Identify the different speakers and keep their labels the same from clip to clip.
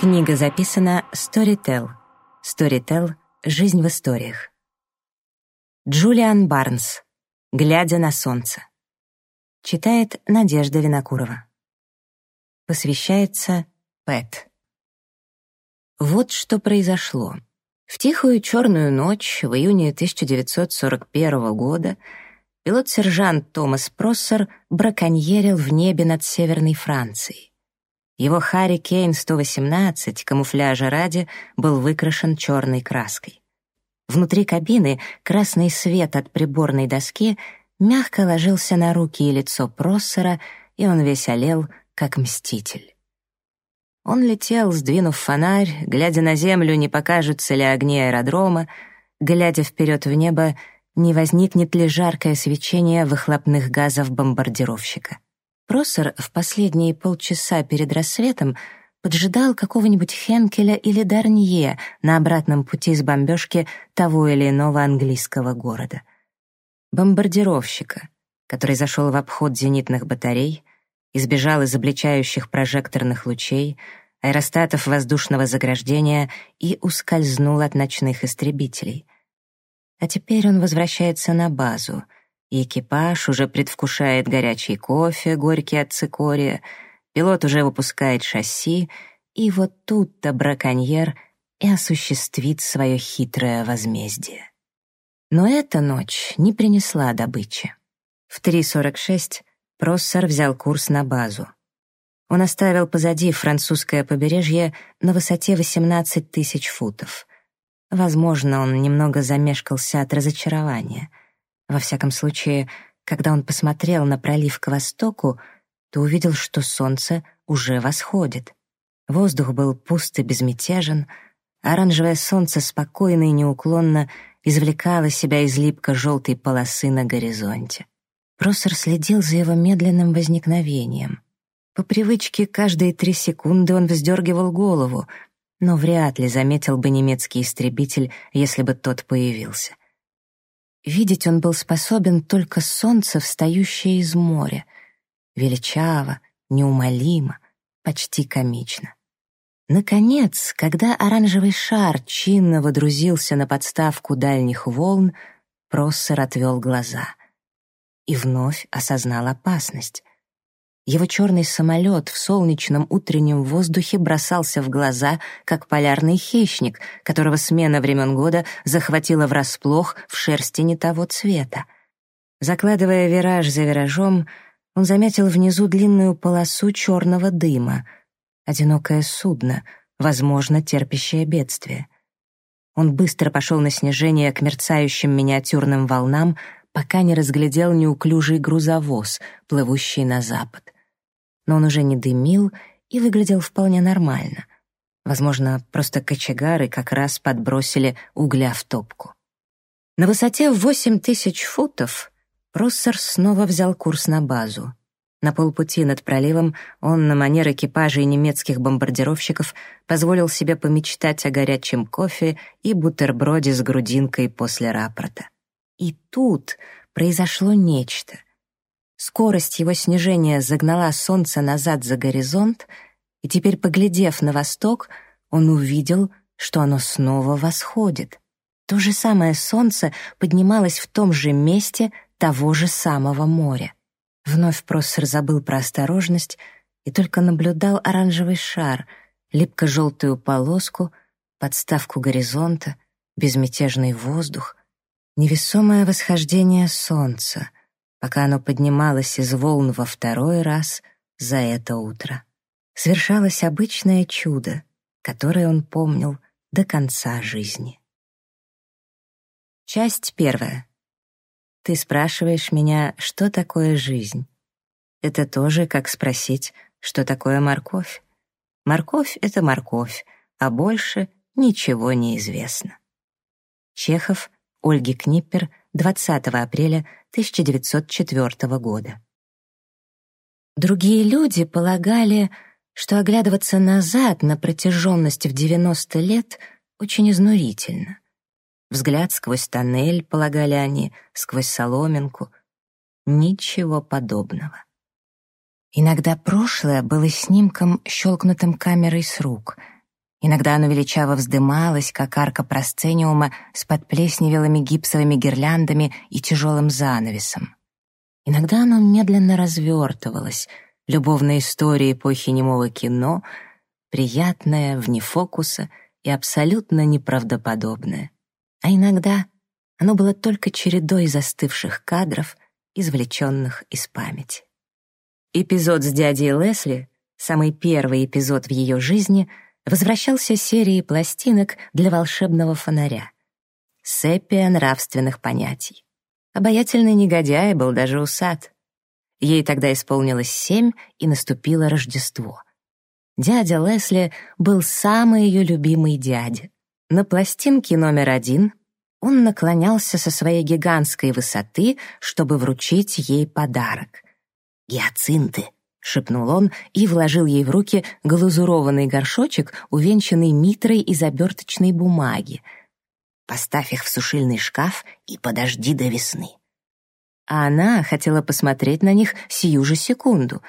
Speaker 1: Книга записана Storytel. Storytel «Жизнь в историях». Джулиан Барнс. «Глядя на солнце». Читает Надежда Винокурова. Посвящается Пэт. Вот что произошло. В тихую черную ночь в июне 1941 года пилот-сержант Томас Проссер браконьерил в небе над Северной Францией. Его Харри Кейн 118 камуфляжа ради был выкрашен черной краской. Внутри кабины красный свет от приборной доски мягко ложился на руки и лицо Проссера, и он весь олел, как мститель. Он летел, сдвинув фонарь, глядя на землю, не покажутся ли огни аэродрома, глядя вперед в небо, не возникнет ли жаркое свечение выхлопных газов бомбардировщика. Проссер в последние полчаса перед рассветом поджидал какого-нибудь Хенкеля или Дарнье на обратном пути с бомбежки того или иного английского города. Бомбардировщика, который зашел в обход зенитных батарей, избежал изобличающих прожекторных лучей, аэростатов воздушного заграждения и ускользнул от ночных истребителей. А теперь он возвращается на базу, экипаж уже предвкушает горячий кофе, горький от цикория, пилот уже выпускает шасси, и вот тут-то браконьер и осуществит свое хитрое возмездие. Но эта ночь не принесла добычи. В 3.46 Проссор взял курс на базу. Он оставил позади французское побережье на высоте 18 тысяч футов. Возможно, он немного замешкался от разочарования. Во всяком случае, когда он посмотрел на пролив к востоку, то увидел, что солнце уже восходит. Воздух был пуст и безмятежен, оранжевое солнце спокойно и неуклонно извлекало себя из липко-желтой полосы на горизонте. Проссер следил за его медленным возникновением. По привычке каждые три секунды он вздергивал голову, но вряд ли заметил бы немецкий истребитель, если бы тот появился. Видеть он был способен только солнце, встающее из моря. Величаво, неумолимо, почти комично. Наконец, когда оранжевый шар чинно водрузился на подставку дальних волн, Проссер отвел глаза — и вновь осознал опасность. Его черный самолет в солнечном утреннем воздухе бросался в глаза, как полярный хищник, которого смена времен года захватила врасплох в шерсти не того цвета. Закладывая вираж за виражом, он заметил внизу длинную полосу черного дыма. Одинокое судно, возможно, терпящее бедствие. Он быстро пошел на снижение к мерцающим миниатюрным волнам, пока не разглядел неуклюжий грузовоз, плывущий на запад. Но он уже не дымил и выглядел вполне нормально. Возможно, просто кочегары как раз подбросили угля в топку. На высоте в восемь тысяч футов Проссер снова взял курс на базу. На полпути над проливом он на манер экипажей немецких бомбардировщиков позволил себе помечтать о горячем кофе и бутерброде с грудинкой после рапорта. И тут произошло нечто. Скорость его снижения загнала солнце назад за горизонт, и теперь, поглядев на восток, он увидел, что оно снова восходит. То же самое солнце поднималось в том же месте того же самого моря. Вновь Проссер забыл про осторожность и только наблюдал оранжевый шар, липко-желтую полоску, подставку горизонта, безмятежный воздух, невесомое восхождение солнца, пока оно поднималось из волн во второй раз за это утро. Свершалось обычное чудо, которое он помнил до конца жизни. Часть первая. Ты спрашиваешь меня, что такое жизнь? Это тоже как спросить, что такое морковь. Морковь — это морковь, а больше ничего не известно. Чехов Ольги Книппер, 20 апреля 1904 года. Другие люди полагали, что оглядываться назад на протяженность в 90 лет очень изнурительно. Взгляд сквозь тоннель, полагали они, сквозь соломинку. Ничего подобного. Иногда прошлое было снимком, щелкнутым камерой с рук, Иногда оно величаво вздымалось, как арка просцениума с подплесневелыми гипсовыми гирляндами и тяжелым занавесом. Иногда оно медленно развертывалось, любовная история эпохи немого кино, приятная, вне фокуса и абсолютно неправдоподобная. А иногда оно было только чередой застывших кадров, извлеченных из памяти. Эпизод с дядей Лесли, самый первый эпизод в ее жизни — возвращался серией пластинок для волшебного фонаря. Сепия нравственных понятий. Обаятельный негодяй был даже усад. Ей тогда исполнилось семь, и наступило Рождество. Дядя Лесли был самый ее любимый дядя. На пластинке номер один он наклонялся со своей гигантской высоты, чтобы вручить ей подарок. «Гиацинты», — шепнул он и вложил ей в руки глазурованный горшочек, увенчанный митрой из оберточной бумаги. «Поставь их в сушильный шкаф и подожди до весны». А она хотела посмотреть на них сию же секунду.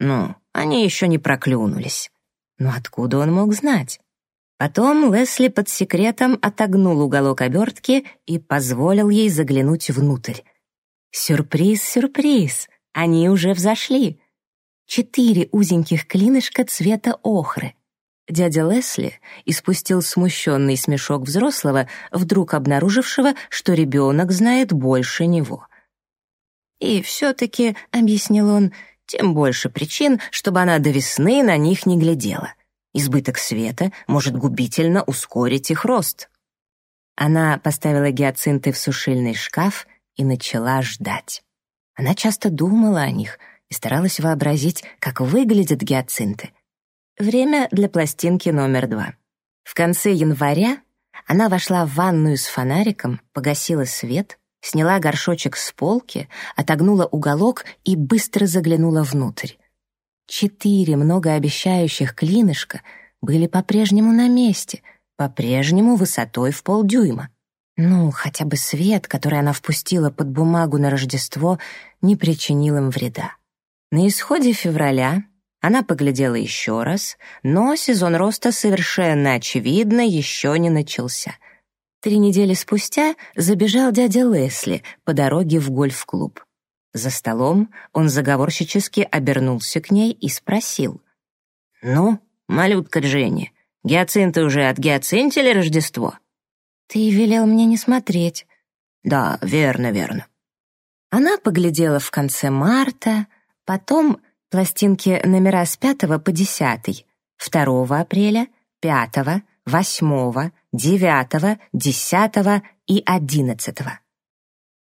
Speaker 1: Ну, они еще не проклюнулись. Но откуда он мог знать? Потом Лесли под секретом отогнул уголок обертки и позволил ей заглянуть внутрь. Сюрприз, сюрприз, они уже взошли четыре узеньких клинышка цвета охры. Дядя Лесли испустил смущенный смешок взрослого, вдруг обнаружившего, что ребенок знает больше него. «И все-таки», — объяснил он, — «тем больше причин, чтобы она до весны на них не глядела. Избыток света может губительно ускорить их рост». Она поставила гиацинты в сушильный шкаф и начала ждать. Она часто думала о них — и старалась вообразить, как выглядят гиацинты. Время для пластинки номер два. В конце января она вошла в ванную с фонариком, погасила свет, сняла горшочек с полки, отогнула уголок и быстро заглянула внутрь. Четыре многообещающих клинышка были по-прежнему на месте, по-прежнему высотой в полдюйма. Ну, хотя бы свет, который она впустила под бумагу на Рождество, не причинил им вреда. На исходе февраля она поглядела еще раз, но сезон роста совершенно очевидно еще не начался. Три недели спустя забежал дядя Лесли по дороге в гольф-клуб. За столом он заговорщически обернулся к ней и спросил. «Ну, малютка Дженни, гиацинты уже от гиацинтили Рождество?» «Ты велел мне не смотреть». «Да, верно, верно». Она поглядела в конце марта, Потом пластинки номера с 5 по 10, 2 апреля, 5, 8, 9, 10 и 11.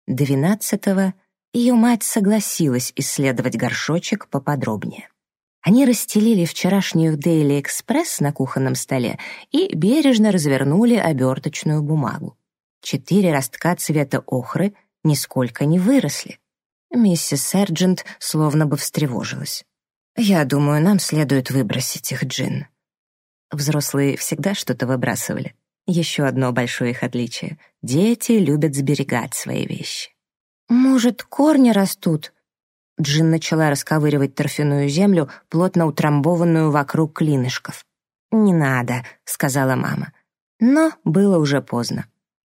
Speaker 1: 12 ее мать согласилась исследовать горшочек поподробнее. Они расстелили вчерашнюю Daily Express на кухонном столе и бережно развернули оберточную бумагу. Четыре ростка цвета охры нисколько не выросли. Миссис Серджент словно бы встревожилась. «Я думаю, нам следует выбросить их, Джин». Взрослые всегда что-то выбрасывали. Еще одно большое их отличие. Дети любят сберегать свои вещи. «Может, корни растут?» Джин начала расковыривать торфяную землю, плотно утрамбованную вокруг клинышков. «Не надо», — сказала мама. Но было уже поздно.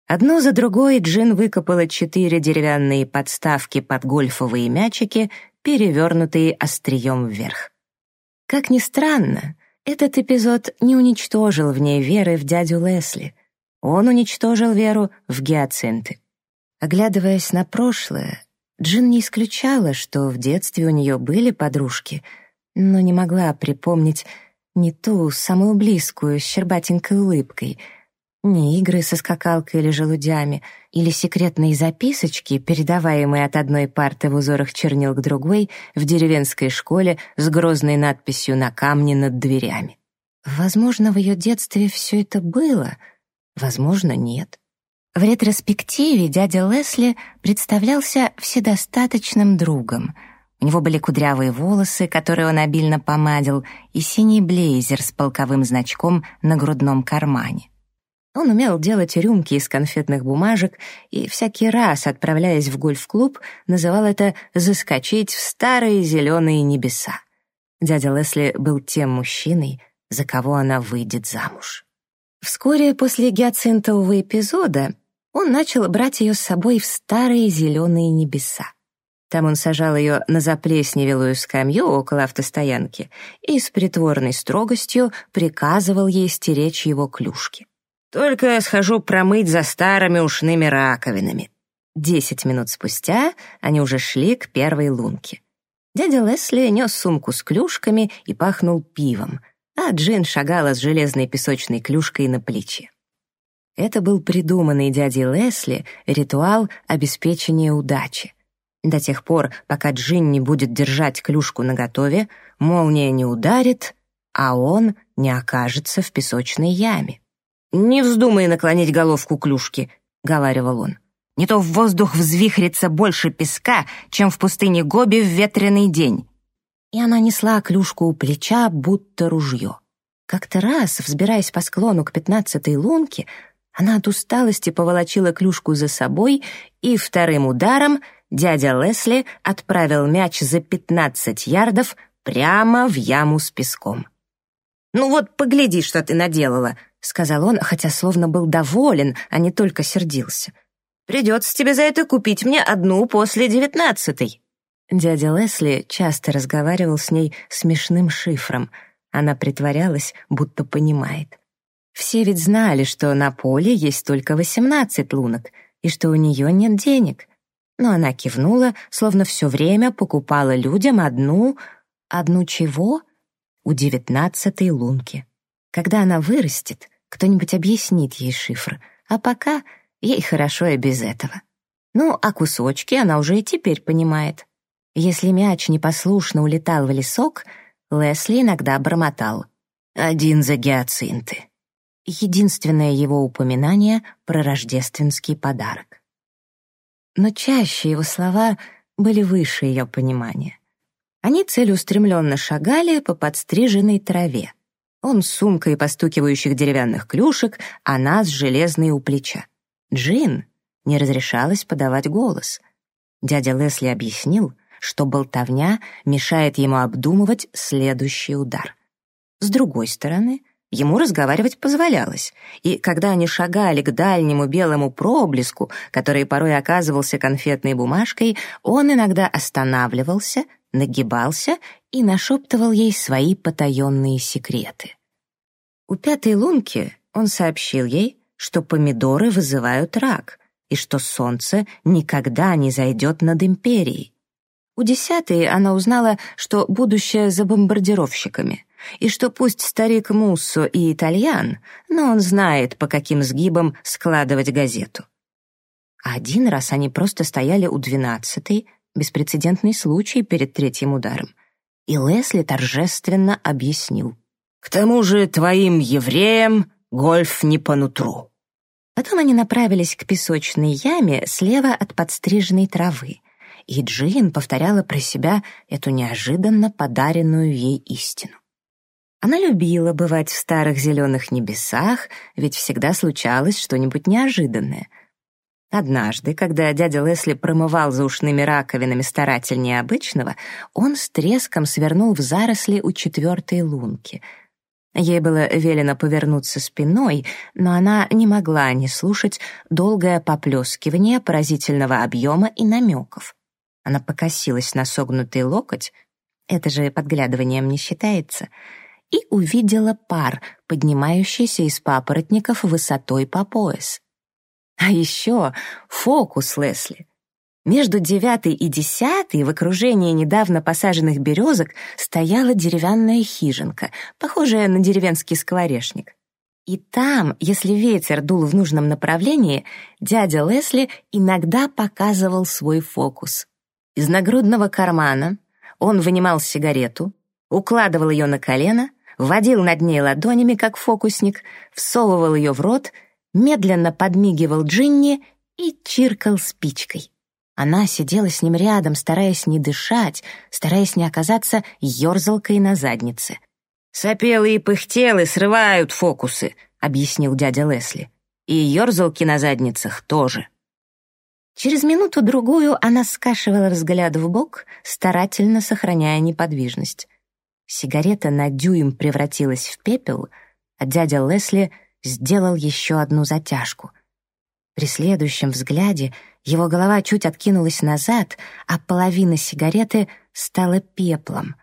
Speaker 1: Одну за другой Джин выкопала четыре деревянные подставки под гольфовые мячики, перевернутые острием вверх. Как ни странно, этот эпизод не уничтожил в ней веры в дядю Лесли. Он уничтожил веру в гиацинты. Оглядываясь на прошлое, Джин не исключала, что в детстве у нее были подружки, но не могла припомнить не ту, самую близкую, с щербатенькой улыбкой — не игры со скакалкой или желудями, или секретные записочки, передаваемые от одной парты в узорах чернил к другой в деревенской школе с грозной надписью на камне над дверями. Возможно, в ее детстве все это было, возможно, нет. В ретроспективе дядя Лесли представлялся вседостаточным другом. У него были кудрявые волосы, которые он обильно помадил, и синий блейзер с полковым значком на грудном кармане. Он умел делать рюмки из конфетных бумажек и всякий раз, отправляясь в гольф-клуб, называл это «заскочить в старые зеленые небеса». Дядя Лесли был тем мужчиной, за кого она выйдет замуж. Вскоре после гиацинтового эпизода он начал брать ее с собой в старые зеленые небеса. Там он сажал ее на заплесневелую скамью около автостоянки и с притворной строгостью приказывал ей стеречь его клюшки. «Только я схожу промыть за старыми ушными раковинами». Десять минут спустя они уже шли к первой лунке. Дядя Лесли нес сумку с клюшками и пахнул пивом, а Джин шагала с железной песочной клюшкой на плече. Это был придуманный дядей Лесли ритуал обеспечения удачи. До тех пор, пока Джин не будет держать клюшку наготове, молния не ударит, а он не окажется в песочной яме. «Не вздумай наклонить головку клюшки», — говаривал он. «Не то в воздух взвихрится больше песка, чем в пустыне Гоби в ветреный день». И она несла клюшку у плеча, будто ружье. Как-то раз, взбираясь по склону к пятнадцатой лунке, она от усталости поволочила клюшку за собой и вторым ударом — дядя Лесли отправил мяч за 15 ярдов прямо в яму с песком. «Ну вот, погляди, что ты наделала», — сказал он, хотя словно был доволен, а не только сердился. «Придется тебе за это купить мне одну после девятнадцатой». Дядя Лесли часто разговаривал с ней смешным шифром. Она притворялась, будто понимает. Все ведь знали, что на поле есть только восемнадцать лунок, и что у нее нет денег — но она кивнула, словно все время покупала людям одну... Одну чего? У девятнадцатой лунки. Когда она вырастет, кто-нибудь объяснит ей шифр, а пока ей хорошо и без этого. Ну, а кусочки она уже и теперь понимает. Если мяч непослушно улетал в лесок, Лесли иногда бормотал. «Один за гиацинты». Единственное его упоминание про рождественский подарок но чаще его слова были выше ее понимания. Они целеустремленно шагали по подстриженной траве. Он с сумкой постукивающих деревянных клюшек, она с железной у плеча. Джин не разрешалось подавать голос. Дядя Лесли объяснил, что болтовня мешает ему обдумывать следующий удар. С другой стороны, Ему разговаривать позволялось, и когда они шагали к дальнему белому проблеску, который порой оказывался конфетной бумажкой, он иногда останавливался, нагибался и нашептывал ей свои потаенные секреты. У пятой лунки он сообщил ей, что помидоры вызывают рак и что солнце никогда не зайдет над империей. У десятой она узнала, что будущее за бомбардировщиками — и что пусть старик Муссо и итальян, но он знает, по каким сгибам складывать газету. Один раз они просто стояли у двенадцатой, беспрецедентный случай перед третьим ударом, и Лесли торжественно объяснил. «К тому же твоим евреям гольф не по нутру». Потом они направились к песочной яме слева от подстриженной травы, и Джин повторяла про себя эту неожиданно подаренную ей истину. Она любила бывать в старых зеленых небесах, ведь всегда случалось что-нибудь неожиданное. Однажды, когда дядя Лесли промывал за ушными раковинами старательнее обычного, он с треском свернул в заросли у четвертой лунки. Ей было велено повернуться спиной, но она не могла не слушать долгое поплескивание поразительного объема и намеков. Она покосилась на согнутый локоть, это же подглядыванием не считается — и увидела пар, поднимающийся из папоротников высотой по пояс. А еще фокус Лесли. Между девятой и десятой в окружении недавно посаженных березок стояла деревянная хижинка, похожая на деревенский скворечник. И там, если ветер дул в нужном направлении, дядя Лесли иногда показывал свой фокус. Из нагрудного кармана он вынимал сигарету, укладывал ее на колено водил над ней ладонями, как фокусник, всовывал ее в рот, медленно подмигивал Джинни и чиркал спичкой. Она сидела с ним рядом, стараясь не дышать, стараясь не оказаться ерзалкой на заднице. «Сопелы и пыхтелы срывают фокусы», — объяснил дядя Лесли. «И ерзалки на задницах тоже». Через минуту-другую она скашивала взгляд в бок, старательно сохраняя неподвижность. Сигарета на дюйм превратилась в пепел, а дядя Лесли сделал еще одну затяжку. При следующем взгляде его голова чуть откинулась назад, а половина сигареты стала пеплом.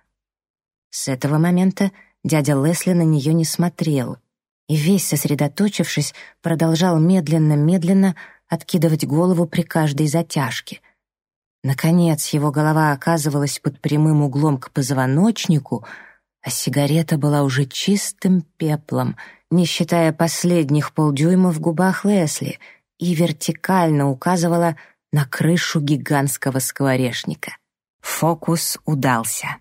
Speaker 1: С этого момента дядя Лесли на нее не смотрел и, весь сосредоточившись, продолжал медленно-медленно откидывать голову при каждой затяжке. Наконец его голова оказывалась под прямым углом к позвоночнику, а сигарета была уже чистым пеплом, не считая последних полдюйма в губах Лесли, и вертикально указывала на крышу гигантского скворечника. Фокус удался.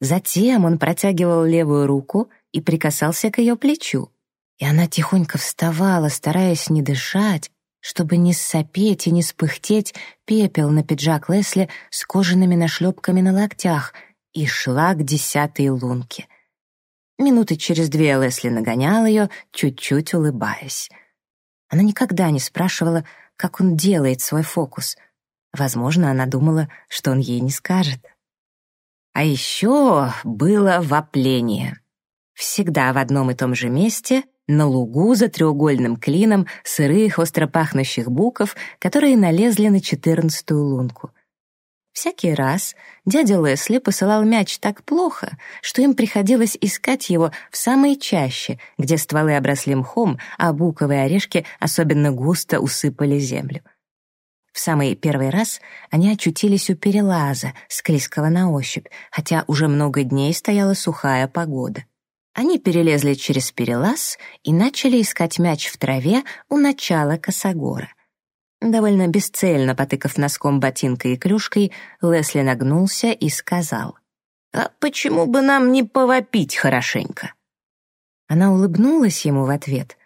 Speaker 1: Затем он протягивал левую руку и прикасался к ее плечу, и она тихонько вставала, стараясь не дышать, чтобы не сопеть и не спыхтеть пепел на пиджак Лесли с кожаными нашлепками на локтях и шла к десятой лунке. Минуты через две Лесли нагонял ее, чуть-чуть улыбаясь. Она никогда не спрашивала, как он делает свой фокус. Возможно, она думала, что он ей не скажет. А еще было вопление. Всегда в одном и том же месте на лугу за треугольным клином сырых, остро пахнущих буков, которые налезли на четырнадцатую лунку. Всякий раз дядя Лесли посылал мяч так плохо, что им приходилось искать его в самой чаще, где стволы обросли мхом, а буковые орешки особенно густо усыпали землю. В самый первый раз они очутились у перелаза, склизкого на ощупь, хотя уже много дней стояла сухая погода. Они перелезли через перелаз и начали искать мяч в траве у начала косогора. Довольно бесцельно потыкав носком ботинка и клюшкой, Лесли нагнулся и сказал, «А почему бы нам не повопить хорошенько?» Она улыбнулась ему в ответ.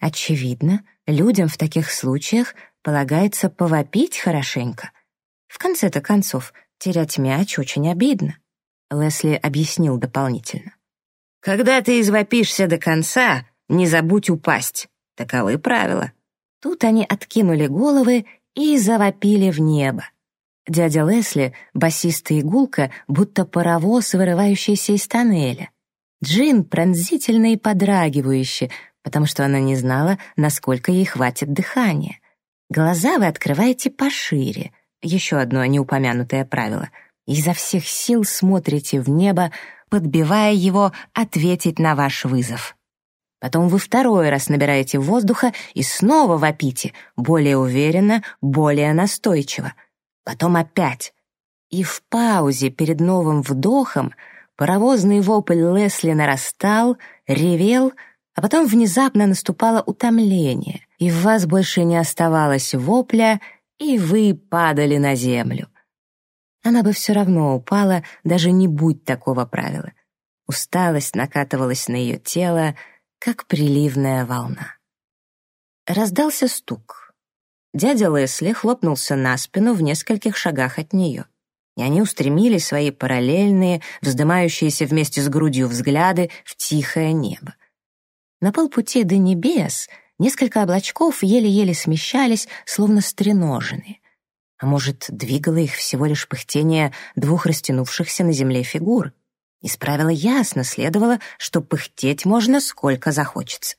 Speaker 1: Очевидно, людям в таких случаях полагается повопить хорошенько. В конце-то концов, терять мяч очень обидно. Лесли объяснил дополнительно. Когда ты извопишься до конца, не забудь упасть. Таковы правила. Тут они откинули головы и завопили в небо. Дядя Лесли, басистая игулка, будто паровоз, вырывающийся из тоннеля. Джин пронзительно и подрагивающе, потому что она не знала, насколько ей хватит дыхания. Глаза вы открываете пошире. Еще одно неупомянутое правило. Изо всех сил смотрите в небо, подбивая его ответить на ваш вызов. Потом вы второй раз набираете воздуха и снова вопите, более уверенно, более настойчиво. Потом опять. И в паузе перед новым вдохом паровозный вопль Лесли нарастал, ревел, а потом внезапно наступало утомление, и в вас больше не оставалось вопля, и вы падали на землю. Она бы все равно упала, даже не будь такого правила. Усталость накатывалась на ее тело, как приливная волна. Раздался стук. Дядя Лесли хлопнулся на спину в нескольких шагах от нее, и они устремили свои параллельные, вздымающиеся вместе с грудью взгляды в тихое небо. На полпути до небес несколько облачков еле-еле смещались, словно стреноженные. А может, двигало их всего лишь пыхтение двух растянувшихся на земле фигур? Из правила ясно следовало, что пыхтеть можно сколько захочется.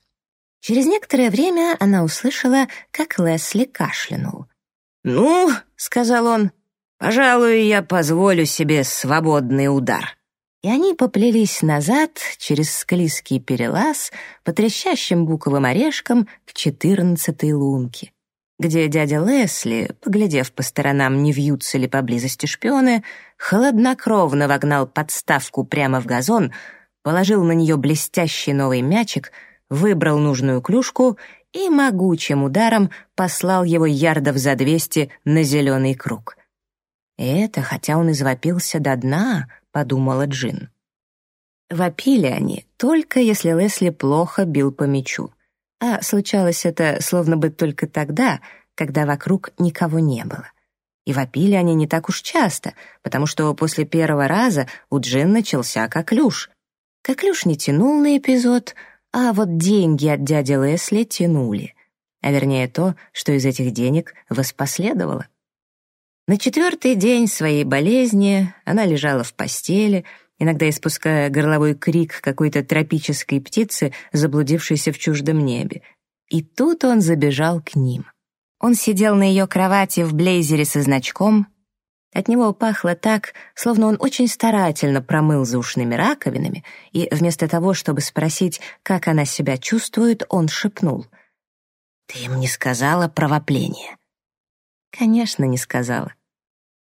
Speaker 1: Через некоторое время она услышала, как Лесли кашлянул. «Ну, — сказал он, — пожалуй, я позволю себе свободный удар». И они поплелись назад через склизкий перелаз по трещащим буковым орешкам к четырнадцатой лунке где дядя Лесли, поглядев по сторонам, не вьются ли поблизости шпионы, холоднокровно вогнал подставку прямо в газон, положил на нее блестящий новый мячик, выбрал нужную клюшку и могучим ударом послал его ярдов за двести на зеленый круг. Это, хотя он извопился до дна, подумала Джин. Вопили они, только если Лесли плохо бил по мячу. А случалось это словно бы только тогда, когда вокруг никого не было. И вопили они не так уж часто, потому что после первого раза у Джин начался коклюш. Коклюш не тянул на эпизод, а вот деньги от дяди Лесли тянули. А вернее то, что из этих денег воспоследовало. На четвертый день своей болезни она лежала в постели, иногда испуская горловой крик какой-то тропической птицы, заблудившейся в чуждом небе. И тут он забежал к ним. Он сидел на ее кровати в блейзере со значком. От него пахло так, словно он очень старательно промыл за ушными раковинами, и вместо того, чтобы спросить, как она себя чувствует, он шепнул. «Ты им не сказала про вопление?» «Конечно, не сказала.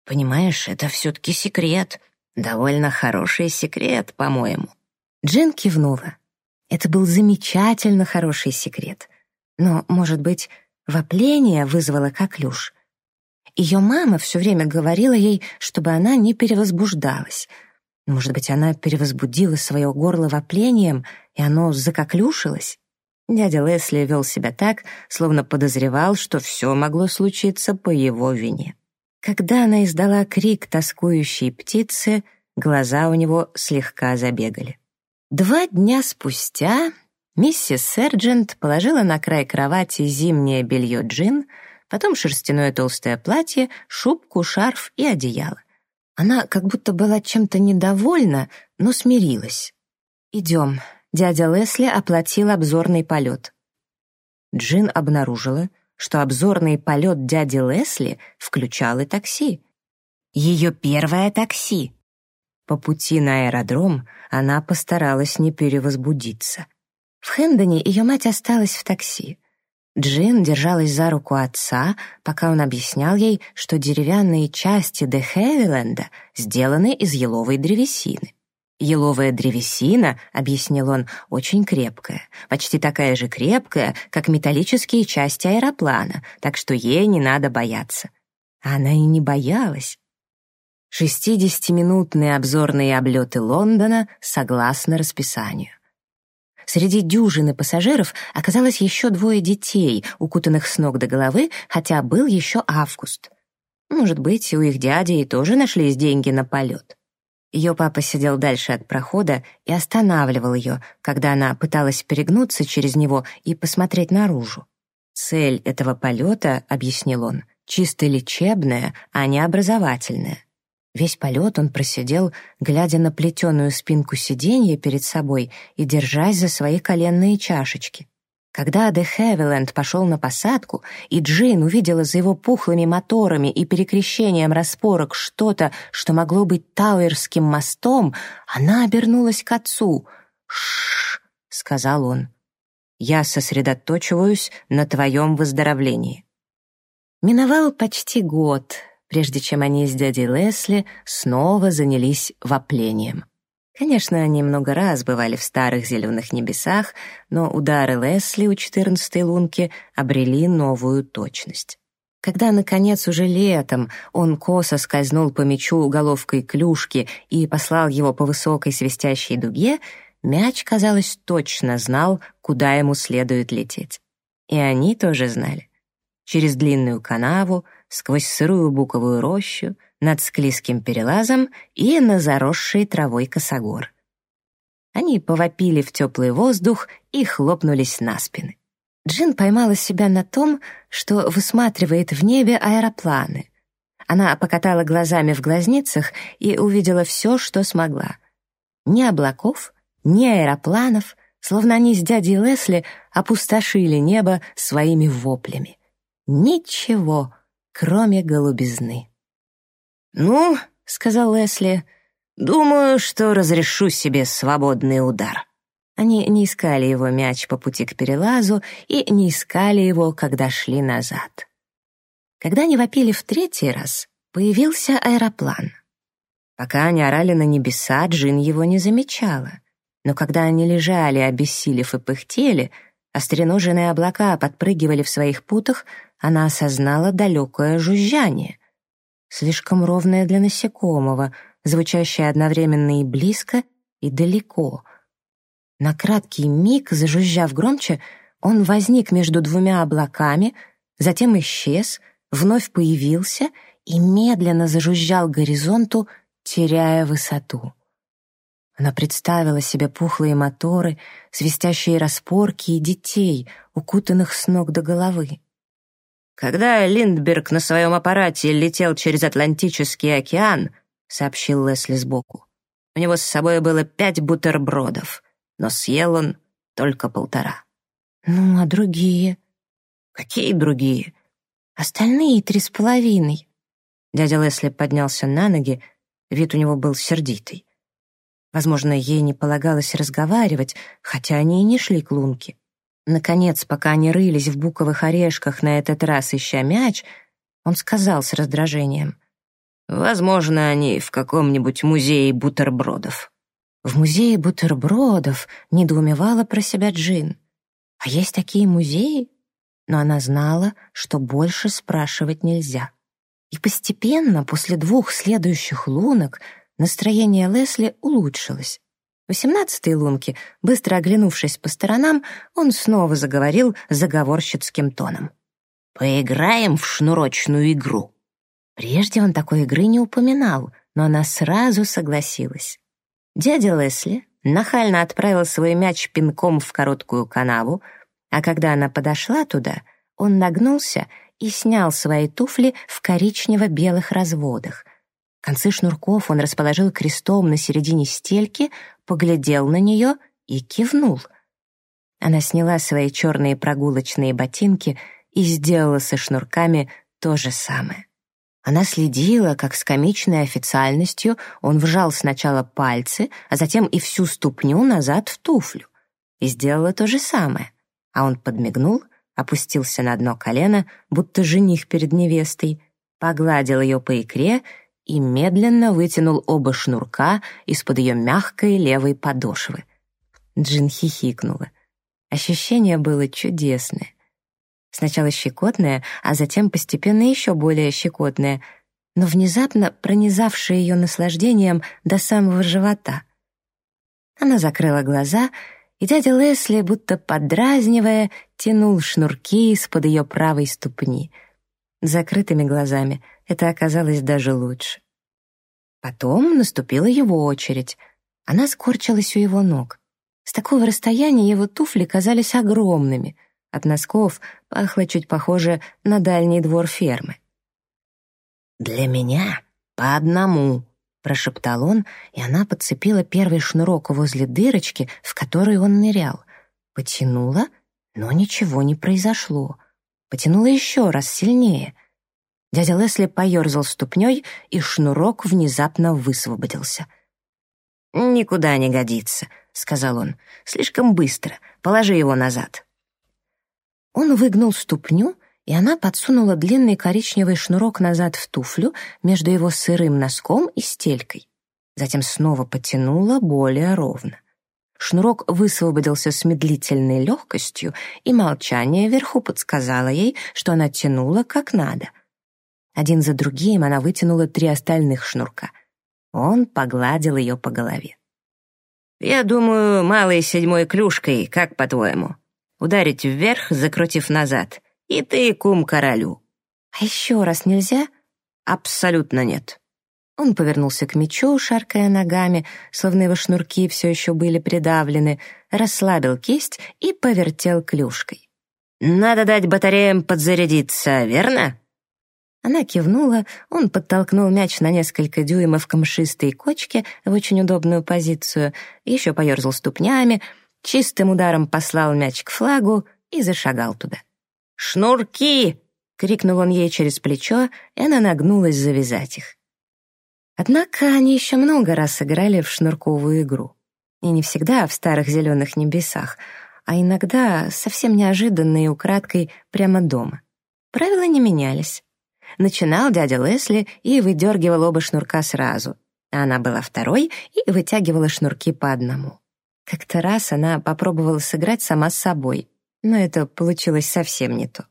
Speaker 1: Понимаешь, это все-таки секрет. Довольно хороший секрет, по-моему». Джин кивнула. Это был замечательно хороший секрет. Но, может быть, вопление вызвало коклюш. Ее мама все время говорила ей, чтобы она не перевозбуждалась. Может быть, она перевозбудила свое горло воплением, и оно закоклюшилось? Дядя Лесли вел себя так, словно подозревал, что все могло случиться по его вине. Когда она издала крик тоскующей птицы, глаза у него слегка забегали. Два дня спустя миссис Серджент положила на край кровати зимнее белье джин, потом шерстяное толстое платье, шубку, шарф и одеяло. Она как будто была чем-то недовольна, но смирилась. «Идем», — дядя Лесли оплатил обзорный полет. Джин обнаружила, что обзорный полет дяди Лесли включал и такси. Ее первое такси. По пути на аэродром она постаралась не перевозбудиться. В Хэндоне ее мать осталась в такси. Джин держалась за руку отца, пока он объяснял ей, что деревянные части Де Хевиленда сделаны из еловой древесины. Еловая древесина, объяснил он, очень крепкая, почти такая же крепкая, как металлические части аэроплана, так что ей не надо бояться. Она и не боялась. Шестидесятиминутные обзорные облеты Лондона согласно расписанию. Среди дюжины пассажиров оказалось еще двое детей, укутанных с ног до головы, хотя был еще август. Может быть, у их дяди тоже нашлись деньги на полет. Ее папа сидел дальше от прохода и останавливал ее, когда она пыталась перегнуться через него и посмотреть наружу. «Цель этого полета, — объяснил он, — чисто лечебная, а не образовательная. Весь полет он просидел, глядя на плетеную спинку сиденья перед собой и держась за свои коленные чашечки. Когда Де Хевиленд пошел на посадку, и Джейн увидела за его пухлыми моторами и перекрещением распорок что-то, что могло быть Тауэрским мостом, она обернулась к отцу. «Ш-ш-ш», сказал он. «Я сосредоточиваюсь на твоем выздоровлении». Миновал почти год, прежде чем они с дядей Лесли снова занялись воплением. Конечно, они много раз бывали в старых зеленых небесах, но удары Лесли у четырнадцатой лунки обрели новую точность. Когда, наконец, уже летом он косо скользнул по мячу головкой клюшки и послал его по высокой свистящей дуге, мяч, казалось, точно знал, куда ему следует лететь. И они тоже знали. Через длинную канаву, сквозь сырую буковую рощу, над склизким перелазом и на заросший травой косогор. Они повопили в теплый воздух и хлопнулись на спины. Джин поймала себя на том, что высматривает в небе аэропланы. Она покатала глазами в глазницах и увидела все, что смогла. Ни облаков, ни аэропланов, словно они с дядей Лесли опустошили небо своими воплями. Ничего, кроме голубизны. «Ну», — сказал Лесли, — «думаю, что разрешу себе свободный удар». Они не искали его мяч по пути к перелазу и не искали его, когда шли назад. Когда они вопили в третий раз, появился аэроплан. Пока они орали на небеса, Джин его не замечала. Но когда они лежали, обессилев и пыхтели, а стреноженные облака подпрыгивали в своих путах, она осознала далекое жужжание — слишком ровная для насекомого, звучащая одновременно и близко, и далеко. На краткий миг, зажужжав громче, он возник между двумя облаками, затем исчез, вновь появился и медленно зажужжал горизонту, теряя высоту. Она представила себе пухлые моторы, свистящие распорки и детей, укутанных с ног до головы. «Когда Линдберг на своем аппарате летел через Атлантический океан», — сообщил Лесли сбоку, У него с собой было пять бутербродов, но съел он только полтора.
Speaker 2: Ну, а другие?
Speaker 1: Какие другие?
Speaker 2: Остальные три с половиной.
Speaker 1: Дядя Лесли поднялся на ноги, вид у него был сердитый. Возможно, ей не полагалось разговаривать, хотя они и не шли к лунке. Наконец, пока они рылись в буковых орешках, на этот раз ища мяч, он сказал с раздражением. «Возможно, они в каком-нибудь музее бутербродов».
Speaker 2: «В музее бутербродов», — недоумевала про себя Джин. «А есть такие музеи?» Но она знала, что больше спрашивать нельзя. И постепенно, после двух следующих лунок, настроение Лесли улучшилось. Восемнадцатой лунки, быстро оглянувшись по сторонам, он снова заговорил заговорщицким тоном. «Поиграем в шнурочную игру». Прежде он такой игры не упоминал, но она сразу согласилась. Дядя Лесли нахально отправил свой мяч пинком в короткую канаву, а когда она подошла туда, он нагнулся и снял свои туфли в коричнево-белых разводах. Концы шнурков он расположил крестом на середине стельки, поглядел на нее и кивнул. Она сняла свои черные прогулочные ботинки и сделала со шнурками то же самое. Она следила, как с комичной официальностью он вжал сначала пальцы, а затем и всю ступню назад в туфлю. И сделала то же самое. А он подмигнул — опустился на одно колено, будто жених перед невестой, погладил ее по икре и медленно вытянул оба шнурка из-под ее мягкой левой подошвы. Джин хихикнула. Ощущение было чудесное. Сначала щекотное, а затем постепенно еще более щекотное, но внезапно пронизавшее ее наслаждением до самого живота. Она закрыла глаза и дядя Лесли, будто подразнивая, тянул шнурки из-под ее правой ступни. Закрытыми глазами это оказалось даже лучше. Потом наступила его очередь. Она скорчилась у его ног. С такого расстояния его туфли казались огромными. От носков пахло чуть похоже на дальний двор фермы. «Для меня по одному», прошептал он, и она подцепила первый шнурок возле дырочки, в которой он нырял. Потянула, но ничего не произошло. Потянула еще раз сильнее. Дядя Лесли поерзал ступней, и шнурок внезапно высвободился. «Никуда не годится», — сказал он. «Слишком быстро. Положи его назад». Он выгнул ступню и она подсунула длинный коричневый шнурок назад в туфлю между его сырым носком и стелькой. Затем снова потянула более ровно. Шнурок высвободился с медлительной легкостью, и молчание вверху подсказало ей, что она тянула как надо. Один за другим она вытянула три остальных шнурка. Он погладил ее по голове. «Я думаю, малой седьмой клюшкой, как по-твоему? Ударить вверх, закрутив назад. И ты кум королю. А еще раз нельзя?
Speaker 1: Абсолютно нет.
Speaker 2: Он повернулся к мечу, шаркая ногами, словно его шнурки все еще были придавлены, расслабил кисть и повертел клюшкой.
Speaker 1: «Надо дать батареям подзарядиться, верно?»
Speaker 2: Она кивнула, он подтолкнул мяч на несколько дюймов к мшистой кочке в очень удобную позицию, еще поерзал ступнями, чистым ударом послал мяч к флагу и зашагал туда.
Speaker 1: «Шнурки!» — крикнул он ей через плечо, и она нагнулась завязать их.
Speaker 2: Однако они еще много раз играли в шнурковую игру. И не всегда в старых зеленых небесах, а иногда совсем неожиданно и украдкой прямо дома. Правила не менялись. Начинал дядя Лесли и выдергивал оба шнурка сразу, а она была второй и вытягивала шнурки по одному. Как-то раз она попробовала сыграть сама с собой, но это получилось совсем не то.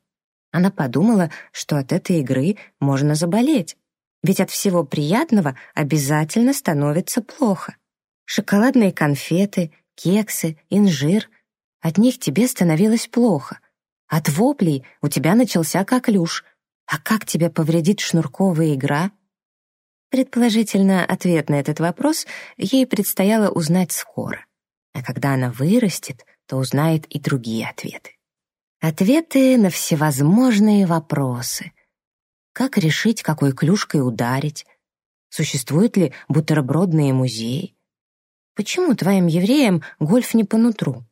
Speaker 2: Она подумала, что от этой игры можно заболеть, ведь от всего приятного обязательно становится плохо. Шоколадные конфеты, кексы, инжир — от них тебе становилось плохо. От воплей у тебя начался коклюш. А как тебя повредит шнурковая игра? Предположительно, ответ на этот вопрос ей предстояло узнать скоро. А когда она вырастет, то узнает и другие ответы. Ответы на всевозможные вопросы. Как решить, какой клюшкой ударить? Существуют ли бутербродные музеи? Почему твоим евреям гольф не по нутру?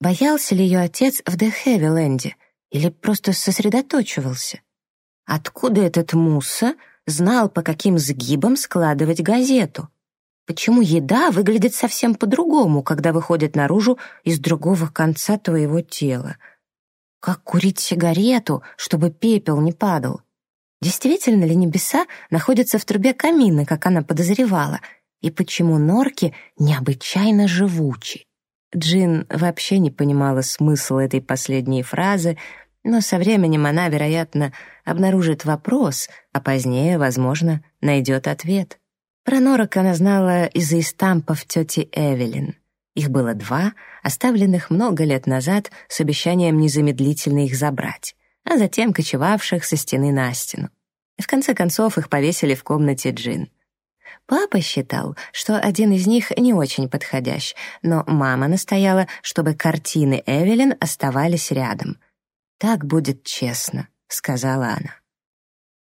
Speaker 2: Боялся ли ее отец в Дехевиленде или просто сосредоточивался? Откуда этот Муса знал, по каким сгибам складывать газету? Почему еда выглядит совсем по-другому, когда выходит наружу из другого конца твоего тела? Как курить сигарету, чтобы пепел не падал? Действительно ли небеса находятся в трубе камина, как она подозревала? И почему норки необычайно живучи? Джин вообще не понимала смысла этой последней фразы, но со временем она, вероятно, обнаружит вопрос, а позднее, возможно, найдет ответ. Про норок она знала из-за истампов тети Эвелин. Их было два, оставленных много лет назад с обещанием незамедлительно их забрать а затем кочевавших со стены на стену. В конце концов их повесили в комнате Джин. Папа считал, что один из них не очень подходящ, но мама настояла, чтобы картины Эвелин оставались рядом. «Так будет честно», — сказала она.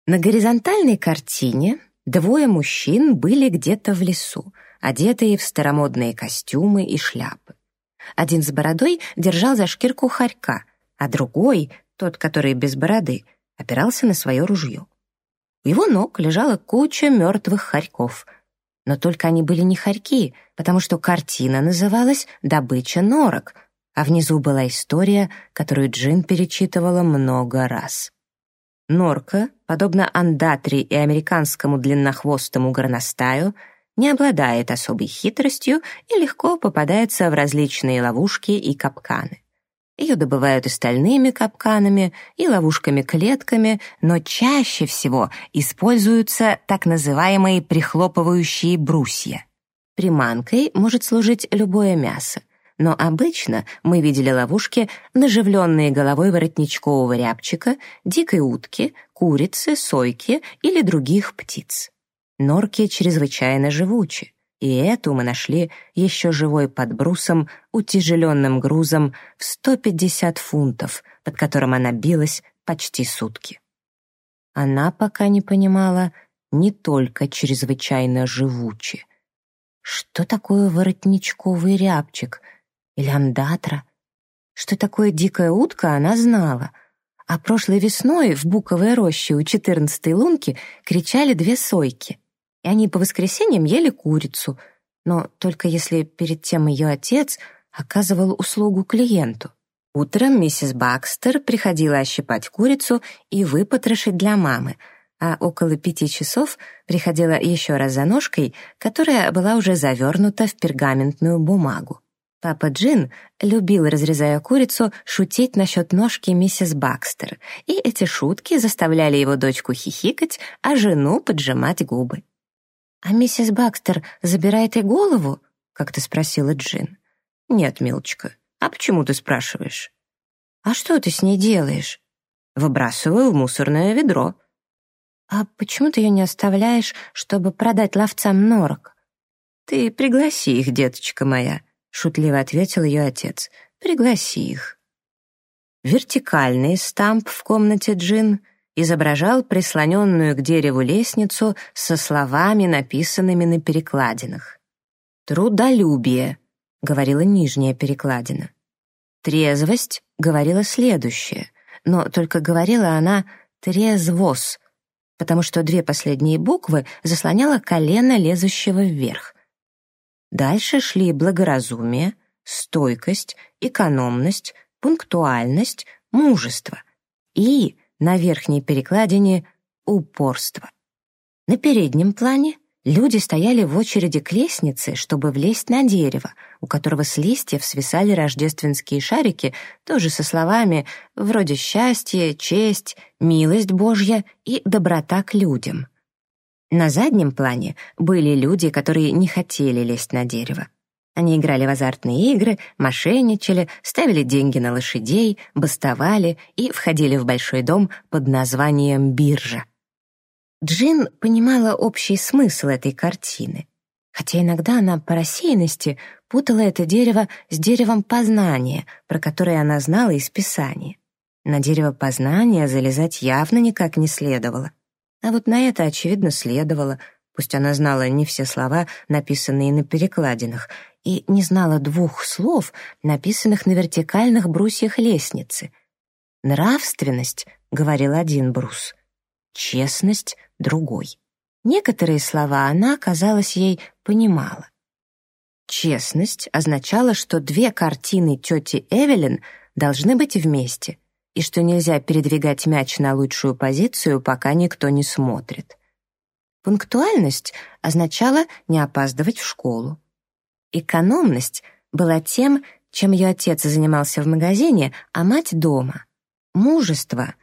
Speaker 2: На горизонтальной картине двое мужчин были где-то в лесу, одетые в старомодные костюмы и шляпы. Один с бородой держал за шкирку хорька, а другой тот, который без бороды, опирался на свое ружье. У его ног лежала куча мертвых хорьков. Но только они были не хорьки, потому что картина называлась «Добыча норок», а внизу была история, которую Джин перечитывала много раз. Норка, подобно андатре и американскому длиннохвостому горностаю, не обладает особой хитростью и легко попадается в различные ловушки и капканы. Ее добывают и стальными капканами, и ловушками-клетками, но чаще всего используются так называемые прихлопывающие брусья. Приманкой может служить любое мясо, но обычно мы видели ловушки, наживленные головой воротничкового рябчика, дикой утки, курицы, сойки или других птиц. Норки чрезвычайно живучи. И эту мы нашли еще живой под брусом, утяжеленным грузом в 150 фунтов, под которым она билась почти сутки. Она пока не понимала не только чрезвычайно живучи. Что такое воротничковый рябчик или андатра? Что такое дикая утка, она знала. А прошлой весной в буковой роще у четырнадцатой лунки кричали две сойки — и они по воскресеньям ели курицу, но только если перед тем ее отец оказывал услугу клиенту. Утром миссис Бакстер приходила ощипать курицу и выпотрошить для мамы, а около пяти часов приходила еще раз за ножкой, которая была уже завернута в пергаментную бумагу. Папа Джин любил, разрезая курицу, шутить насчет ножки миссис Бакстер, и эти шутки заставляли его дочку хихикать, а жену поджимать губы. «А миссис Бакстер забирает и голову?» — как-то спросила Джин. «Нет, милочка. А почему ты спрашиваешь?» «А что ты с ней делаешь?» «Выбрасываю в мусорное ведро». «А почему ты ее не оставляешь, чтобы продать ловцам норок?» «Ты пригласи их, деточка моя», — шутливо ответил ее отец. «Пригласи их». Вертикальный стамп в комнате Джин — изображал прислоненную к дереву лестницу со словами, написанными на перекладинах. «Трудолюбие», — говорила нижняя перекладина. «Трезвость» — говорила следующее, но только говорила она «трезвос», потому что две последние буквы заслоняло колено, лезущего вверх. Дальше шли благоразумие, стойкость, экономность, пунктуальность, мужество и на верхней перекладине упорство. На переднем плане люди стояли в очереди к лестнице, чтобы влезть на дерево, у которого с листьев свисали рождественские шарики, тоже со словами вроде «счастье», «честь», «милость Божья» и «доброта к людям». На заднем плане были люди, которые не хотели лезть на дерево. Они играли в азартные игры, мошенничали, ставили деньги на лошадей, бастовали и входили в большой дом под названием «Биржа». Джин понимала общий смысл этой картины, хотя иногда она по рассеянности путала это дерево с деревом познания, про которое она знала из Писания. На дерево познания залезать явно никак не следовало. А вот на это, очевидно, следовало,
Speaker 1: пусть она знала не все слова, написанные на перекладинах, и не знала двух слов, написанных на вертикальных брусьях лестницы. «Нравственность», — говорил один брус, «честность» — другой. Некоторые слова она, казалось, ей понимала. Честность означала, что две картины тети Эвелин должны быть вместе, и что нельзя передвигать мяч на лучшую позицию, пока никто не смотрит. Пунктуальность означала не опаздывать в школу. Экономность была тем, чем ее отец занимался в магазине, а мать дома. Мужество.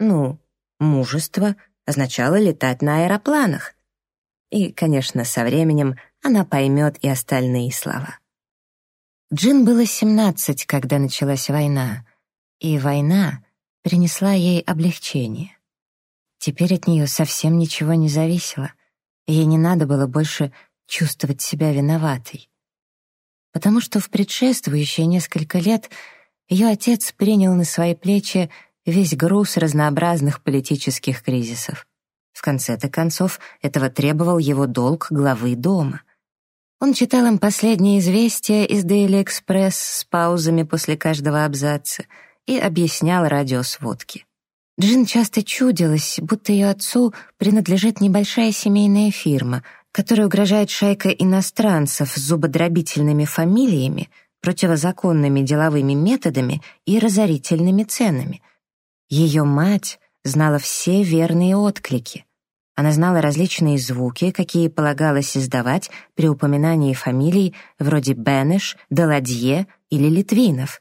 Speaker 1: Ну, мужество означало летать на аэропланах. И, конечно, со временем она поймет и остальные слова. Джин было семнадцать, когда началась война, и война принесла ей облегчение. Теперь от нее совсем ничего не зависело, ей не надо было больше чувствовать себя виноватой. Потому что в предшествующие несколько лет ее отец принял на свои плечи весь груз разнообразных политических кризисов. В конце-то концов, этого требовал его долг главы дома. Он читал им последние известия из Daily Express с паузами после каждого абзаца и объяснял радиосводки. Джин часто чудилась, будто ее отцу принадлежит небольшая семейная фирма, которая угрожает шайка иностранцев с зубодробительными фамилиями, противозаконными деловыми методами и разорительными ценами. Ее мать знала все верные отклики. Она знала различные звуки, какие полагалось издавать при упоминании фамилий вроде Бенеш, Деладье или Литвинов.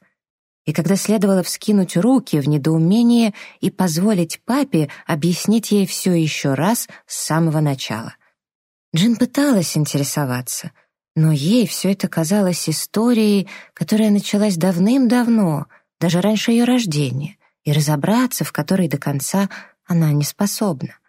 Speaker 1: И когда следовало вскинуть руки в недоумении и позволить папе объяснить ей все еще раз с самого начала. Джин пыталась интересоваться, но ей все это казалось историей, которая началась давным-давно, даже раньше ее рождения, и разобраться в которой до конца она не способна.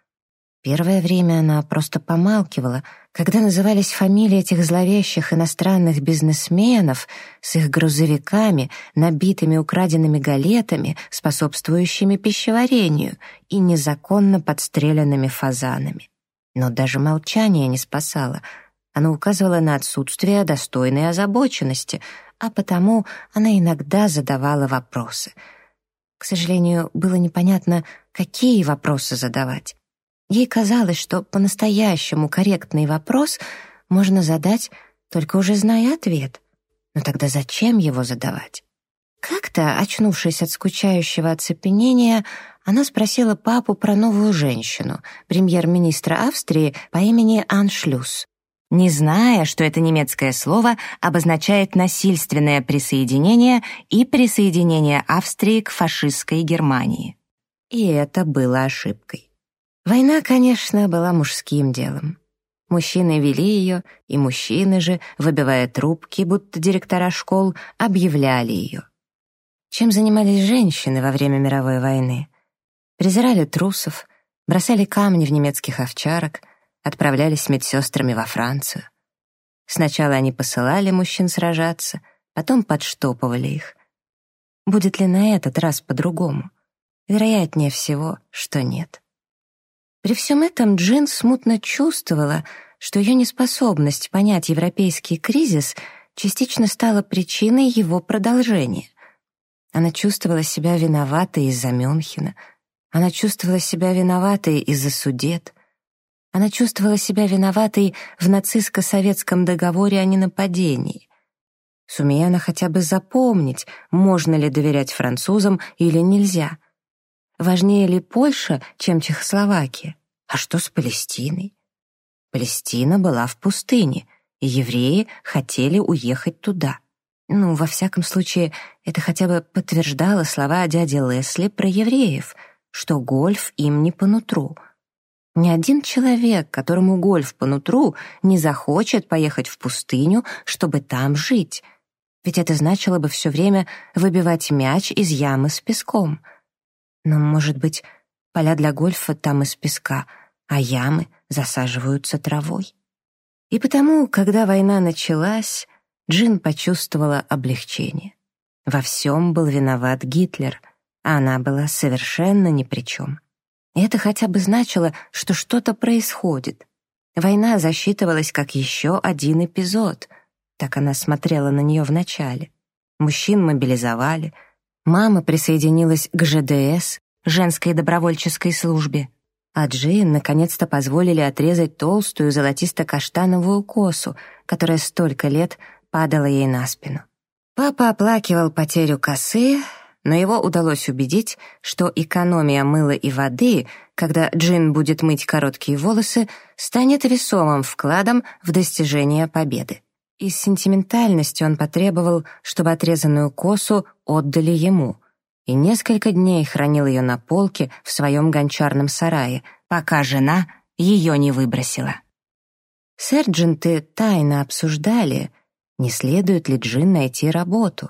Speaker 1: Первое время она просто помалкивала, когда назывались фамилии этих зловещих иностранных бизнесменов с их грузовиками, набитыми украденными галетами, способствующими пищеварению и незаконно подстреленными фазанами. Но даже молчание не спасало. Оно указывало на отсутствие достойной озабоченности, а потому она иногда задавала вопросы. К сожалению, было непонятно, какие вопросы задавать. Ей казалось, что по-настоящему корректный вопрос можно задать, только уже зная ответ. Но тогда зачем его задавать? Как-то, очнувшись от скучающего оцепенения, она спросила папу про новую женщину, премьер-министра Австрии по имени Аншлюс, не зная, что это немецкое слово обозначает насильственное присоединение и присоединение Австрии к фашистской Германии. И это было ошибкой. Война, конечно, была мужским делом. Мужчины вели ее, и мужчины же, выбивая трубки, будто директора школ, объявляли ее. Чем занимались женщины во время мировой войны? Презирали трусов, бросали камни в немецких овчарок, отправлялись медсестрами во Францию. Сначала они посылали мужчин сражаться, потом подштопывали их. Будет ли на этот раз по-другому? Вероятнее всего, что нет. При всем этом Джин смутно чувствовала, что ее неспособность понять европейский кризис частично стала причиной его продолжения. Она чувствовала себя виноватой из-за Мюнхена. Она чувствовала себя виноватой из-за судет. Она чувствовала себя виноватой в нацистско-советском договоре о ненападении. Сумея она хотя бы запомнить, можно ли доверять французам или нельзя — Важнее ли Польша, чем Чехословакия? А что с Палестиной? Палестина была в пустыне, и евреи хотели уехать туда. Ну, во всяком случае, это хотя бы подтверждало слова дяди Лесли про евреев, что гольф им не по нутру. Ни один человек, которому гольф по нутру, не захочет поехать в пустыню, чтобы там жить. Ведь это значило бы все время выбивать мяч из ямы с песком — но, может быть, поля для гольфа там из песка, а ямы засаживаются травой. И потому, когда война началась, Джин почувствовала облегчение. Во всем был виноват Гитлер, а она была совершенно ни при чем. И это хотя бы значило, что что-то происходит. Война засчитывалась как еще один эпизод. Так она смотрела на нее вначале. Мужчин мобилизовали. Мама присоединилась к ЖДС, женской добровольческой службе. А Джин наконец-то позволили отрезать толстую золотисто-каштановую косу, которая столько лет падала ей на спину. Папа оплакивал потерю косы, но его удалось убедить, что экономия мыла и воды, когда Джин будет мыть короткие волосы, станет весомым вкладом в достижение победы. Из сентиментальности он потребовал, чтобы отрезанную косу отдали ему, и несколько дней хранил ее на полке в своем гончарном сарае, пока жена ее не выбросила. Сердженты тайно обсуждали, не следует ли Джин найти работу.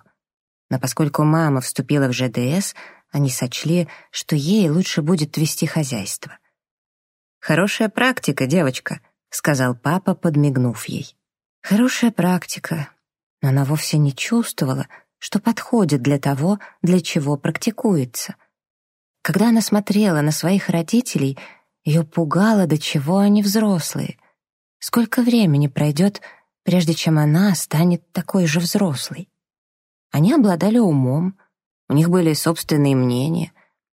Speaker 1: Но поскольку мама вступила в ЖДС, они сочли, что ей лучше будет вести хозяйство. «Хорошая практика, девочка», — сказал папа, подмигнув ей. «Хорошая практика», но она вовсе не чувствовала, что подходит для того, для чего практикуется. Когда она смотрела на своих родителей, ее пугало, до чего они взрослые. Сколько времени пройдет, прежде чем она станет такой же взрослой? Они обладали умом, у них были собственные мнения,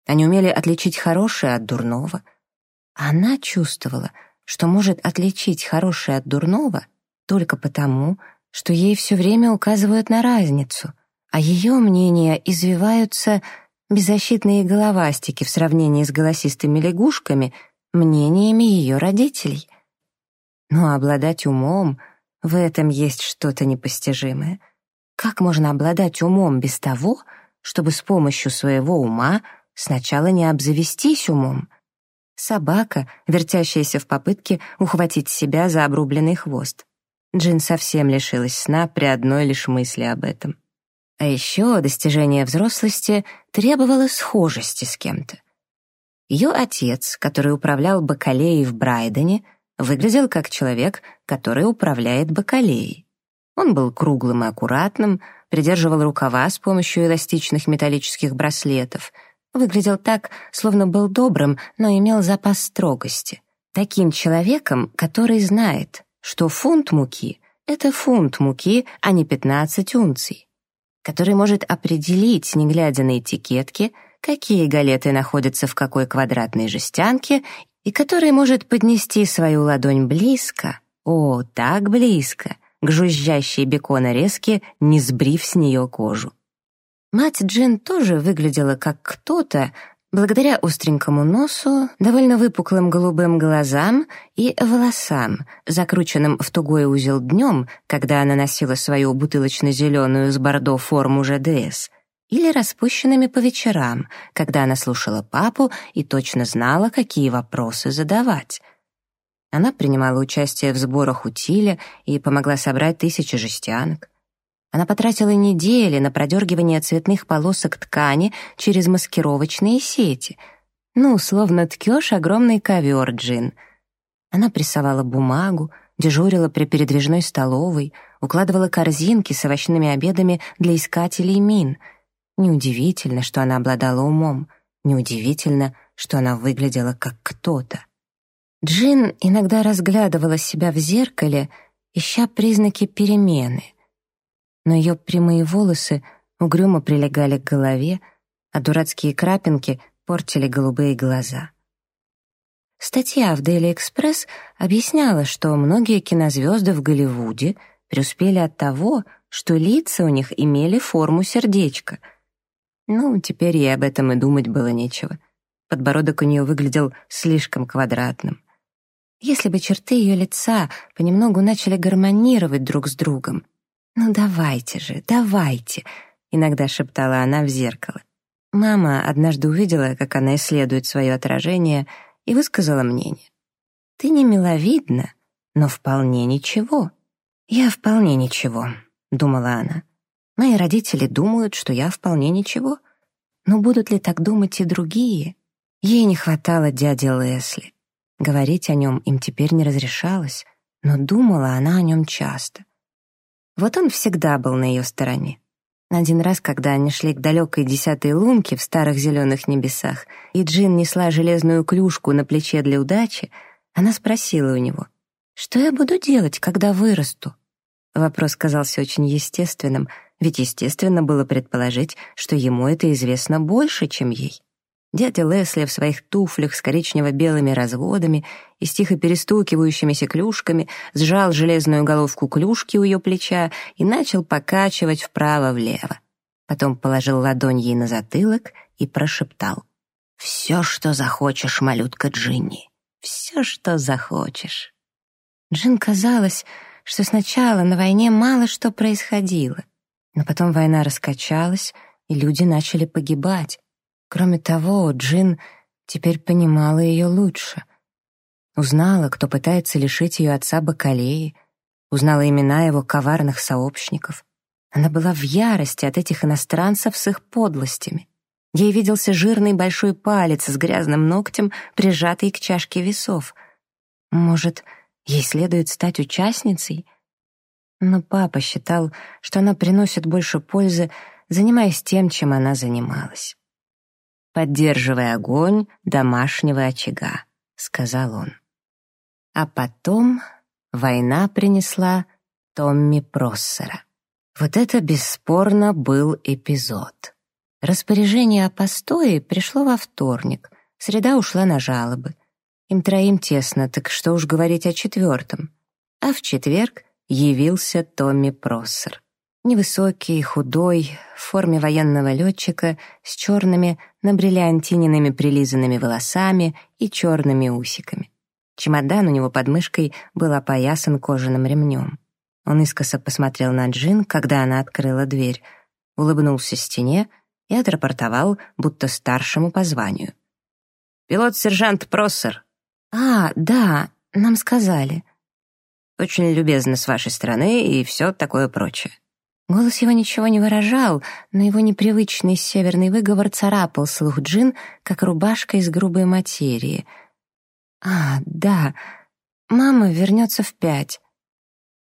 Speaker 1: они умели отличить хорошее от дурного. Она чувствовала, что может отличить хорошее от дурного только потому, что ей все время указывают на разницу, а ее мнения извиваются беззащитные головастики в сравнении с голосистыми лягушками, мнениями ее родителей. Но обладать умом — в этом есть что-то непостижимое. Как можно обладать умом без того, чтобы с помощью своего ума сначала не обзавестись умом? Собака, вертящаяся в попытке ухватить себя за обрубленный хвост. Джин совсем лишилась сна при одной лишь мысли об этом. А еще достижение взрослости требовало схожести с кем-то. Ее отец, который управлял бакалеей в Брайдене, выглядел как человек, который управляет бакалеей. Он был круглым и аккуратным, придерживал рукава с помощью эластичных металлических браслетов, выглядел так, словно был добрым, но имел запас строгости. Таким человеком, который знает, что фунт муки — это фунт муки, а не 15 унций, который может определить, не глядя на этикетки, какие галеты находятся в какой квадратной жестянке, и который может поднести свою ладонь близко, о, так близко, к жужжащей беконорезке, не сбрив с нее кожу. Мать Джин тоже выглядела как кто-то, благодаря остренькому носу, довольно выпуклым голубым глазам и волосам, закрученным в тугой узел днем, когда она носила свою бутылочно-зеленую с бордо форму ЖДС, или распущенными по вечерам, когда она слушала папу и точно знала, какие вопросы задавать. Она принимала участие в сборах утиля и помогла собрать тысячи жестянок. Она потратила недели на продергивание цветных полосок ткани через маскировочные сети. Ну, словно ткешь огромный ковер, Джин. Она прессовала бумагу, дежурила при передвижной столовой, укладывала корзинки с овощными обедами для искателей мин. Неудивительно, что она обладала умом. Неудивительно, что она выглядела как кто-то. Джин иногда разглядывала себя в зеркале, ища признаки перемены — но ее прямые волосы угрюмо прилегали к голове, а дурацкие крапинки портили голубые глаза. Статья в Daily Express объясняла, что многие кинозвезды в Голливуде преуспели от того, что лица у них имели форму сердечка. Ну, теперь ей об этом и думать было нечего. Подбородок у нее выглядел слишком квадратным. Если бы черты ее лица понемногу начали гармонировать друг с другом, «Ну давайте же, давайте», — иногда шептала она в зеркало. Мама однажды увидела, как она исследует свое отражение, и высказала мнение. «Ты не миловидна, но вполне ничего». «Я вполне ничего», — думала она. «Мои родители думают, что я вполне ничего. Но будут ли так думать и другие?» Ей не хватало дяди Лесли. Говорить о нем им теперь не разрешалось, но думала она о нем часто. Вот он всегда был на ее стороне. Один раз, когда они шли к далекой десятой лунке в старых зеленых небесах, и Джин несла железную клюшку на плече для удачи, она спросила у него,
Speaker 2: Что я буду делать, когда вырасту? Вопрос казался очень естественным, ведь естественно было предположить, что ему это известно больше, чем ей. Дядя Лесли в своих туфлях с коричнево-белыми разводами и с тихо перестукивающимися клюшками сжал железную головку клюшки у ее плеча и начал покачивать вправо-влево. Потом положил ладонь ей на затылок и прошептал. «Все, что захочешь, малютка Джинни, все, что захочешь». Джин казалось, что сначала на войне мало что происходило, но потом война раскачалась, и люди начали погибать. Кроме того, Джин теперь понимала ее лучше. Узнала, кто пытается лишить ее отца Бакалеи, узнала имена его коварных сообщников. Она была в ярости от этих иностранцев с их подлостями. Ей виделся жирный большой палец с грязным ногтем, прижатый к чашке весов. Может, ей следует стать участницей? Но папа считал, что она приносит больше пользы, занимаясь тем, чем она занималась поддерживая огонь домашнего очага», — сказал он. А потом война принесла Томми Проссера. Вот это бесспорно был эпизод. Распоряжение о постое пришло во вторник, среда ушла на жалобы. Им троим тесно, так что уж говорить о четвертом. А в четверг явился Томми Проссер. Невысокий, худой, в форме военного летчика, с черными, набриллиантиненными прилизанными волосами и черными усиками. Чемодан у него под мышкой был опоясан кожаным ремнем. Он искоса посмотрел на Джин, когда она открыла дверь, улыбнулся стене и отрапортовал, будто старшему по званию. «Пилот-сержант Проссер». «А, да, нам сказали». «Очень любезно с вашей стороны и все такое прочее». Голос его ничего не выражал, но его непривычный северный выговор царапал слух Джин, как рубашка из грубой материи. «А, да, мама вернется в пять».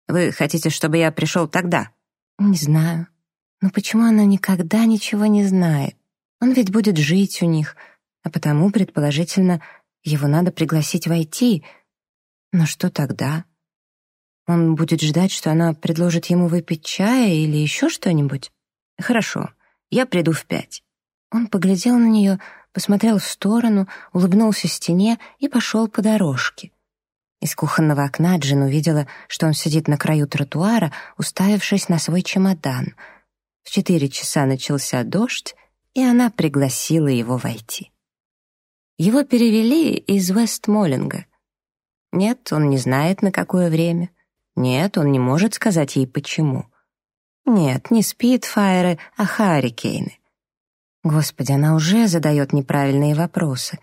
Speaker 2: «Вы хотите, чтобы я пришел тогда?» «Не знаю. Но почему она никогда ничего не знает? Он ведь будет жить у них, а потому, предположительно, его надо пригласить войти. Но что тогда?» Он будет ждать, что она предложит ему выпить чая или еще что-нибудь? Хорошо, я приду в пять. Он поглядел на нее, посмотрел в сторону, улыбнулся стене и пошел по дорожке. Из кухонного окна Джин увидела, что он сидит на краю тротуара, уставившись на свой чемодан. В четыре часа начался дождь, и она пригласила его войти. Его перевели из Вестмоллинга. Нет, он не знает, на какое время — нет, он не может сказать ей почему. Нет, не Спитфайры, а Харрикейны. Господи, она уже задает неправильные вопросы.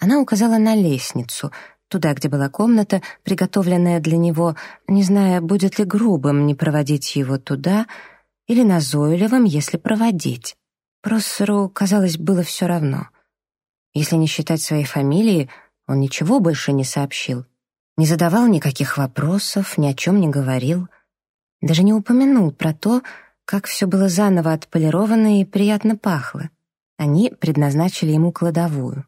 Speaker 2: Она указала на лестницу, туда, где была комната, приготовленная для него, не зная, будет ли грубым не проводить его туда или назойливым, если проводить. Проссеру, казалось, было все равно. Если не считать своей фамилии, он ничего больше не сообщил. Не задавал никаких вопросов, ни о чем не говорил. Даже не упомянул про то, как все было заново отполировано и приятно пахло. Они предназначили ему кладовую.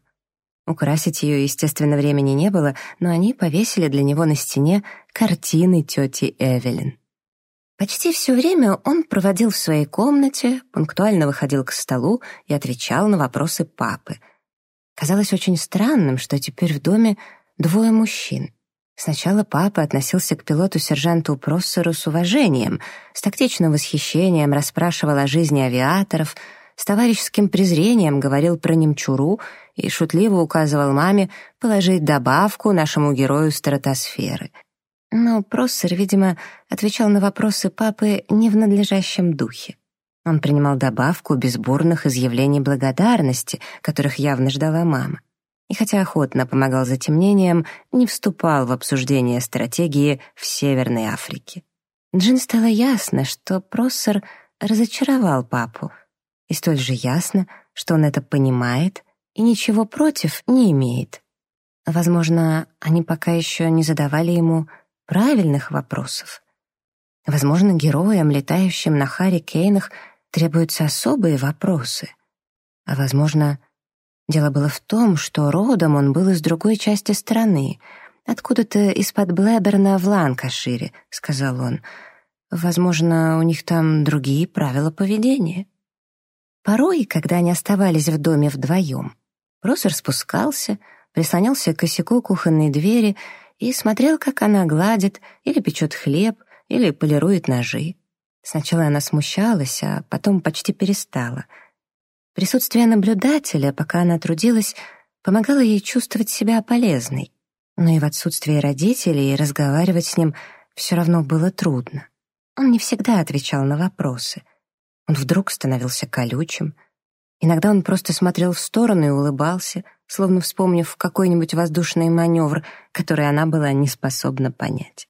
Speaker 2: Украсить ее, естественно, времени не было, но они повесили для него на стене картины тети Эвелин. Почти все время он проводил в своей комнате, пунктуально выходил к столу и отвечал на вопросы папы. Казалось очень странным, что теперь в доме двое мужчин — Сначала папа относился к пилоту-сержанту Проссеру с уважением, с тактичным восхищением расспрашивал о жизни авиаторов, с товарищеским презрением говорил про немчуру и шутливо указывал маме положить добавку нашему герою стратосферы. Но Проссер, видимо, отвечал на вопросы папы не в надлежащем духе. Он принимал добавку без бурных изъявлений благодарности, которых явно ждала мама и хотя охотно помогал затемнением, не вступал в обсуждение стратегии в Северной Африке. Джин стало ясно, что Проссер разочаровал папу, и столь же ясно, что он это понимает и ничего против не имеет. Возможно, они пока еще не задавали ему правильных вопросов. Возможно, героям, летающим на Харри Кейнах, требуются особые вопросы. А возможно, Дело было в том, что родом он был из другой части страны,
Speaker 1: откуда-то из-под Блэберна в Ланкашире», — сказал он. «Возможно, у них там другие правила поведения». Порой, когда они оставались в доме вдвоем, Просер спускался, прислонялся к косяку кухонной двери и смотрел, как она гладит или печет хлеб, или полирует ножи. Сначала она смущалась, а потом почти перестала. Присутствие наблюдателя, пока она трудилась, помогало ей чувствовать себя полезной. Но и в отсутствии родителей разговаривать с ним все равно было трудно. Он не всегда отвечал на вопросы. Он вдруг становился колючим. Иногда он просто смотрел в сторону и улыбался, словно вспомнив какой-нибудь воздушный маневр, который она была не способна понять.